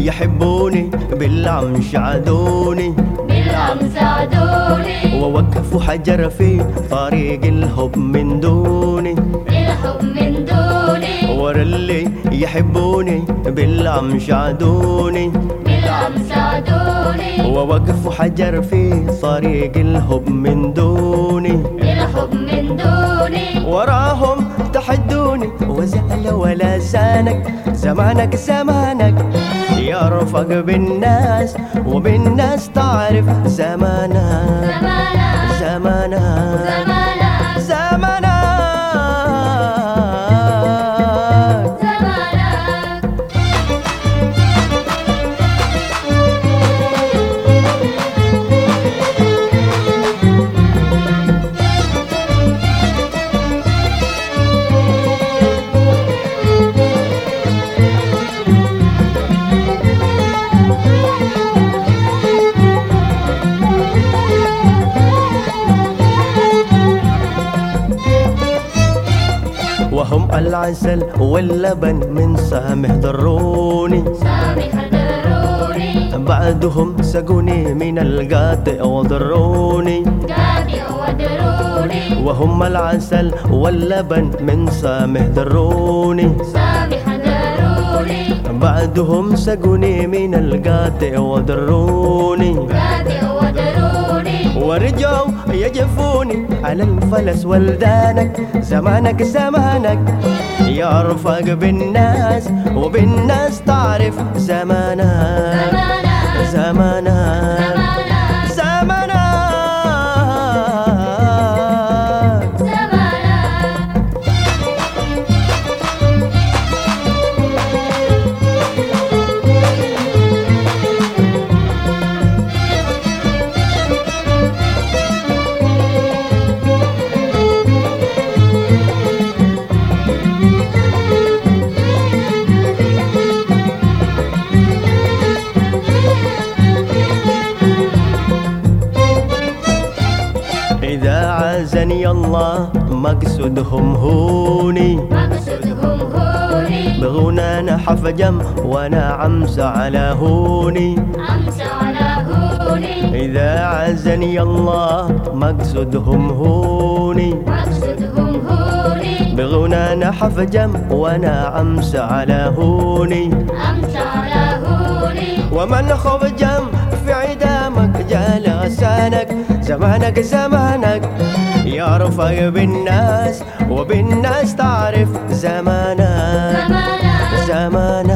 يحبوني بالعم شعدوني بالعم ساعدوني ووقفوا حجر في طريق الحب من دوني. الحب من دوني. ورا اللي يحبوني بالعم شعدوني بالعم ساعدوني ووقفوا حجر في طريق الحب من دوني. الحب من دوني. وراهم تحدوني وزعل ولا زانك. زمانك زمانك يرفق بالناس وبالناس تعرف زمانك. زمانك وهم العسل واللبن من سامح ضروني سامح بعدهم سقوني من القاطئ وضروني. ودروني وهم العسل واللبن من سامح ضروني سامح بعدهم سقوني من القاطئ وضروني. قادي ودروني ورجعوا يجفوني. على الفلس ولدانك زمانك زمانك يرفق بالناس وبالناس تعرف زمانك. إذا عزني الله مقصدهم هوني. مقصدهم هوني. بغنانا حفجم وأنا عمس على هوني. أمس على هوني. إذا عزني الله مقصدهم هوني. مقصدهم هوني. بغنانا حفجم وأنا عمس على هوني. أمس على هوني. ومن خفجم في عدامك جال لسانك زمانك زمانك. يا رفاق بالناس وبالناس تعرف زمانك. زمانك.